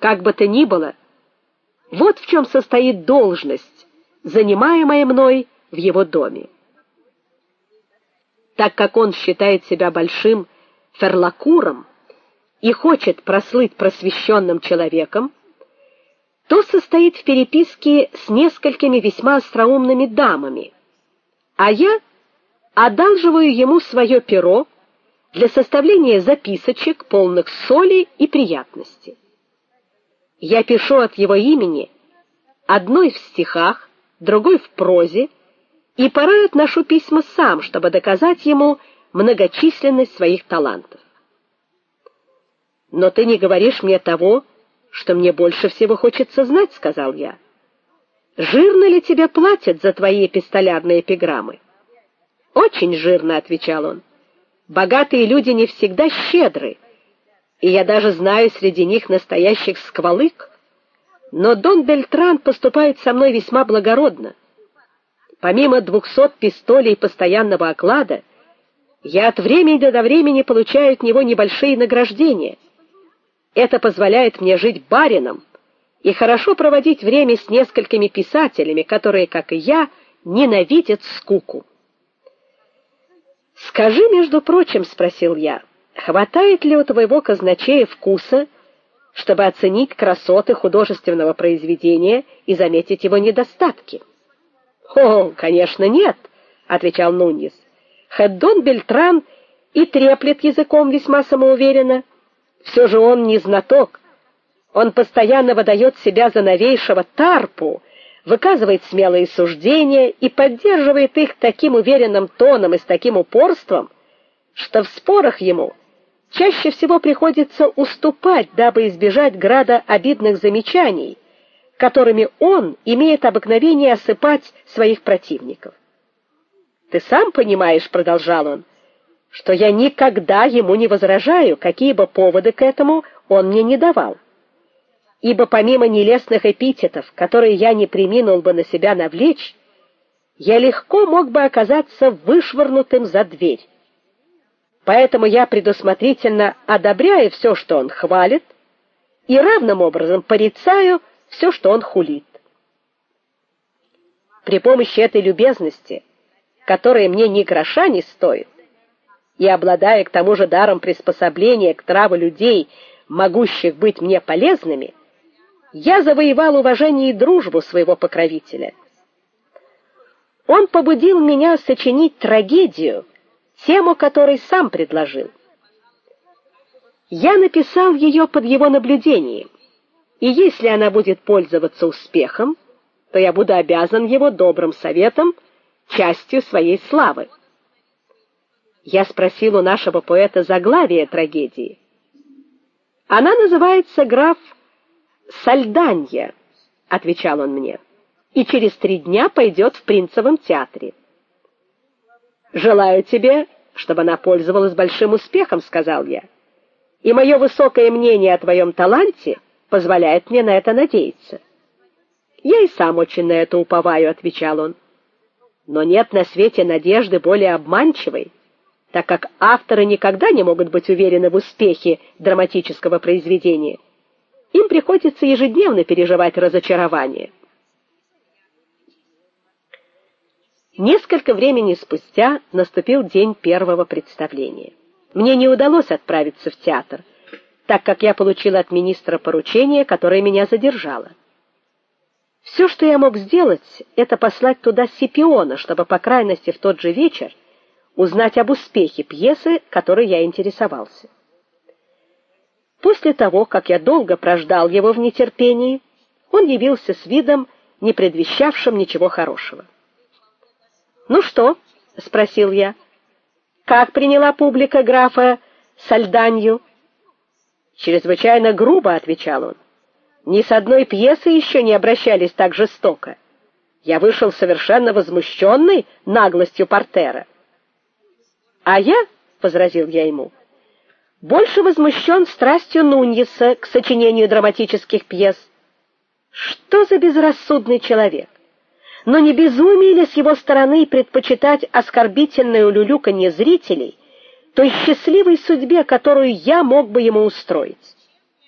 Как бы то ни было, вот в чем состоит должность, занимаемая мной в его доме. Так как он считает себя большим ферлакуром и хочет прослыть просвещенным человеком, то состоит в переписке с несколькими весьма остроумными дамами. А я одалживаю ему свое перо для составления записочек, полных соли и приятности. Я пишу от его имени, одной в стихах, другой в прозе, и порой отношу письма сам, чтобы доказать ему многочисленность своих талантов. Но ты не говоришь мне того, что мне больше всего хочется знать, сказал я. Жирно ли тебе платят за твои эпистолярные эпиграммы? Очень жирно, отвечал он. Богатые люди не всегда щедры, и я даже знаю среди них настоящих сквалык. Но Дон Бельтран поступает со мной весьма благородно. Помимо двухсот пистолей постоянного оклада, я от времени до времени получаю от него небольшие награждения. Это позволяет мне жить барином и хорошо проводить время с несколькими писателями, которые, как и я, ненавидят скуку. Скажи, между прочим, спросил я, хватает ли у твоего казначея вкуса, чтобы оценить красоты художественного произведения и заметить его недостатки? О, конечно, нет, отвечал Нуньес. Хеддон Бельтран и треплет языком весьма самоуверенно. Все же он не знаток. Он постоянно выдает себя за новейшего тарпу выказывает смелые суждения и поддерживает их таким уверенным тоном и с таким упорством, что в спорах ему чаще всего приходится уступать, дабы избежать града обидных замечаний, которыми он имеет обыкновение осыпать своих противников. Ты сам понимаешь, продолжал он, что я никогда ему не возражаю, какие бы поводы к этому он мне не давал ибо помимо нелестных эпитетов, которые я не преминул бы на себя навлечь, я легко мог бы оказаться вышвырнутым за дверь. Поэтому я предусмотрительно одобряю все, что он хвалит, и равным образом порицаю все, что он хулит. При помощи этой любезности, которая мне ни гроша не стоит, и обладая к тому же даром приспособления к траву людей, могущих быть мне полезными, я завоевал уважение и дружбу своего покровителя. Он побудил меня сочинить трагедию, тему которой сам предложил. Я написал ее под его наблюдением. И если она будет пользоваться успехом, то я буду обязан его добрым советом, частью своей славы. Я спросил у нашего поэта заглавие трагедии. Она называется Граф Сальданья, отвечал он мне. И через три дня пойдет в Принцевом театре. Желаю тебе, чтобы она пользовалась большим успехом, сказал я. И мое высокое мнение о твоем таланте позволяет мне на это надеяться. Я и сам очень на это уповаю, отвечал он. Но нет на свете надежды более обманчивой, так как авторы никогда не могут быть уверены в успехе драматического произведения. Им приходится ежедневно переживать разочарование. Несколько времени спустя наступил день первого представления. Мне не удалось отправиться в театр, так как я получил от министра поручение, которое меня задержало. Все, что я мог сделать, это послать туда Сипиона, чтобы по крайности в тот же вечер узнать об успехе пьесы, которой я интересовался. После того, как я долго прождал его в нетерпении, он явился с видом, не предвещавшим ничего хорошего. "Ну что?" спросил я. "Как приняла публика графа Сальданью?" "Чрезвычайно грубо", отвечал он. "Ни с одной пьесы еще не обращались так жестоко. Я вышел совершенно возмущенный наглостью портера". "А я", возразил я ему, больше возмущен страстью Нуньеса к сочинению драматических пьес. Что за безрассудный человек? Но не безумие ли с его стороны предпочитать оскорбительное улюлюканье зрителей той счастливой судьбе, которую я мог бы ему устроить?